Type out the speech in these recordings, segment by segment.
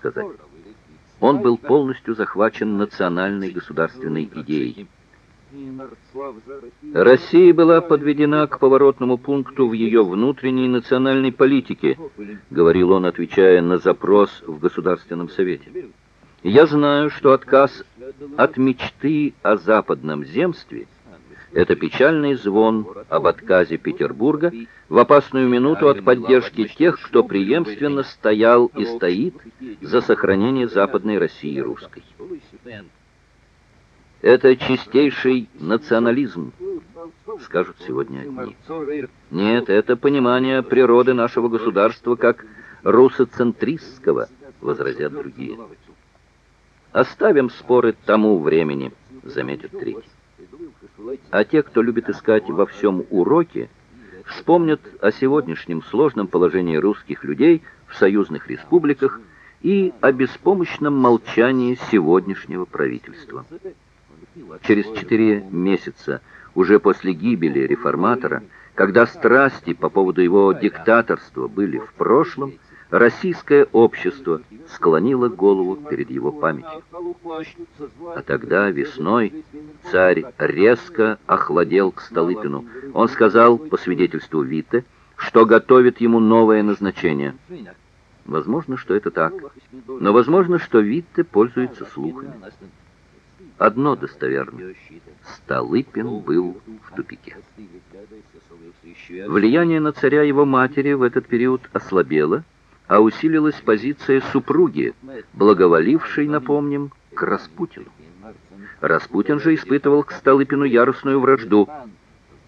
сказать. Он был полностью захвачен национальной государственной идеей. Россия была подведена к поворотному пункту в ее внутренней национальной политике, говорил он, отвечая на запрос в Государственном совете. Я знаю, что отказ от мечты о западном земстве это печальный звон об отказе Петербурга в опасную минуту от поддержки тех, кто преемственно стоял и стоит за сохранение Западной России русской. Это чистейший национализм, скажут сегодня одни. Нет, это понимание природы нашего государства как русоцентристского, возразят другие. Оставим споры тому времени, заметит третий. А те, кто любит искать во всем уроки, вспомнят о сегодняшнем сложном положении русских людей в союзных республиках и о беспомощном молчании сегодняшнего правительства. Через четыре месяца, уже после гибели реформатора, когда страсти по поводу его диктаторства были в прошлом, российское общество склонило голову перед его памятью. А тогда, весной, царь резко охладел к Столыпину. Он сказал, по свидетельству Витте, что готовит ему новое назначение. Возможно, что это так, но возможно, что Витте пользуется слухами. Одно достоверно. Столыпин был в тупике. Влияние на царя его матери в этот период ослабело, а усилилась позиция супруги, благоволившей, напомним, к Распутину. Распутин же испытывал к Столыпину яростную вражду.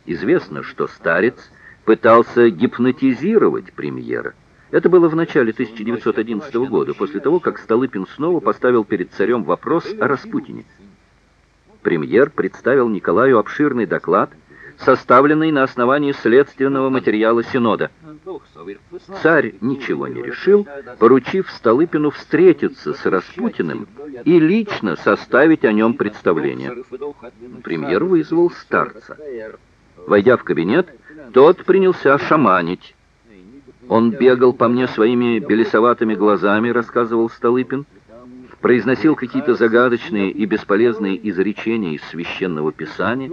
Известно, что старец пытался гипнотизировать премьера. Это было в начале 1911 года, после того, как Столыпин снова поставил перед царем вопрос о Распутине премьер представил Николаю обширный доклад, составленный на основании следственного материала Синода. Царь ничего не решил, поручив Столыпину встретиться с Распутиным и лично составить о нем представление. Премьер вызвал старца. Войдя в кабинет, тот принялся шаманить. Он бегал по мне своими белесоватыми глазами, рассказывал Столыпин произносил какие-то загадочные и бесполезные изречения из священного писания,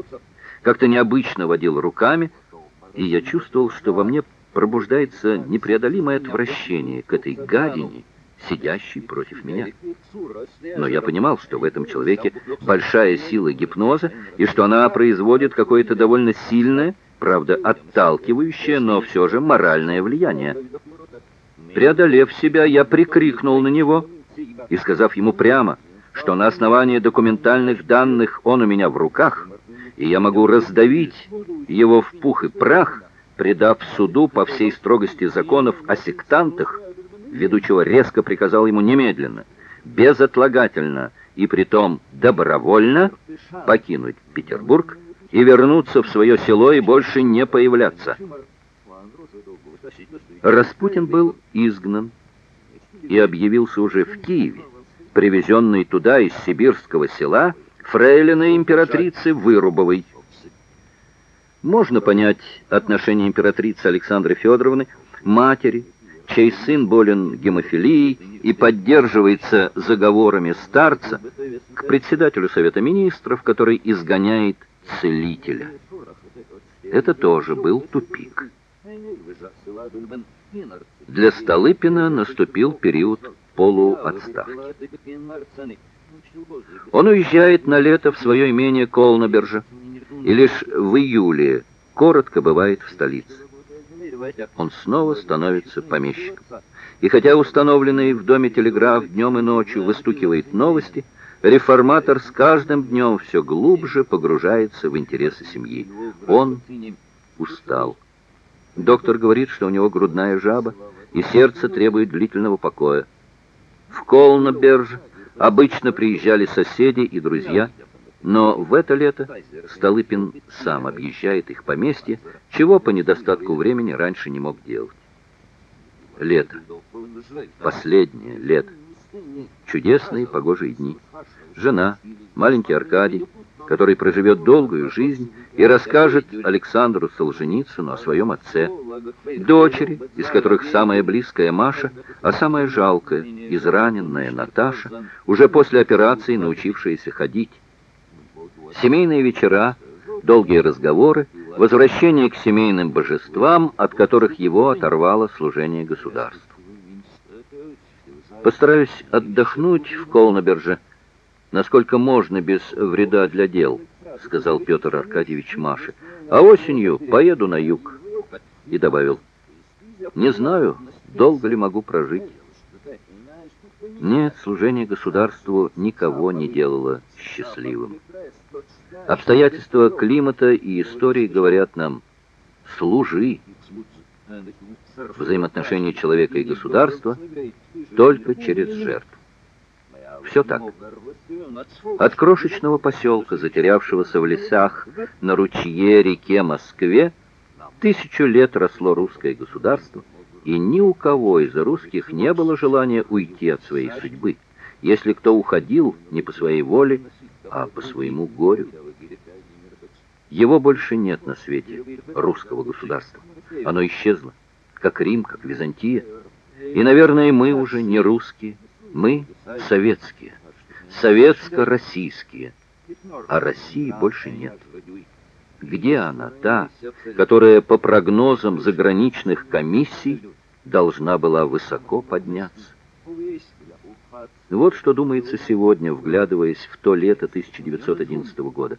как-то необычно водил руками, и я чувствовал, что во мне пробуждается непреодолимое отвращение к этой гадине, сидящей против меня. Но я понимал, что в этом человеке большая сила гипноза, и что она производит какое-то довольно сильное, правда, отталкивающее, но все же моральное влияние. Преодолев себя, я прикрикнул на него — и сказав ему прямо, что на основании документальных данных он у меня в руках, и я могу раздавить его в пух и прах, предав суду по всей строгости законов о сектантах, ведущего резко приказал ему немедленно, безотлагательно и притом добровольно покинуть Петербург и вернуться в свое село и больше не появляться. Распутин был изгнан и объявился уже в Киеве, привезенный туда из сибирского села фрейлиной императрицы Вырубовой. Можно понять отношение императрицы Александры Федоровны, матери, чей сын болен гемофилией и поддерживается заговорами старца, к председателю Совета Министров, который изгоняет целителя. Это тоже был тупик. Для Столыпина наступил период полуотставки. Он уезжает на лето в свое имение Колнобержа и лишь в июле коротко бывает в столице. Он снова становится помещиком. И хотя установленный в доме телеграф днем и ночью выстукивает новости, реформатор с каждым днем все глубже погружается в интересы семьи. Он устал. Доктор говорит, что у него грудная жаба, и сердце требует длительного покоя. В Колноберж обычно приезжали соседи и друзья, но в это лето Столыпин сам объезжает их поместье, чего по недостатку времени раньше не мог делать. Лето. Последнее лето. Чудесные погожие дни. Жена, маленький Аркадий, который проживет долгую жизнь и расскажет Александру Солженицыну о своем отце, дочери, из которых самая близкая Маша, а самая жалкая, израненная Наташа, уже после операции научившаяся ходить. Семейные вечера, долгие разговоры, возвращение к семейным божествам, от которых его оторвало служение государству. Постараюсь отдохнуть в Колноберже, насколько можно без вреда для дел, сказал Петр Аркадьевич Маше. А осенью поеду на юг. И добавил: Не знаю, долго ли могу прожить. Нет, служение государству никого не делало счастливым. Обстоятельства климата и истории говорят нам: служи. Взаимоотношения человека и государства только через жертву. Все так. От крошечного поселка, затерявшегося в лесах на ручье реке Москве, тысячу лет росло русское государство, и ни у кого из русских не было желания уйти от своей судьбы, если кто уходил не по своей воле, а по своему горю. Его больше нет на свете, русского государства. Оно исчезло, как Рим, как Византия. И, наверное, мы уже не русские, мы советские, советско-российские, а России больше нет. Где она, та, которая по прогнозам заграничных комиссий должна была высоко подняться? Вот что думается сегодня, вглядываясь в то лето 1911 года.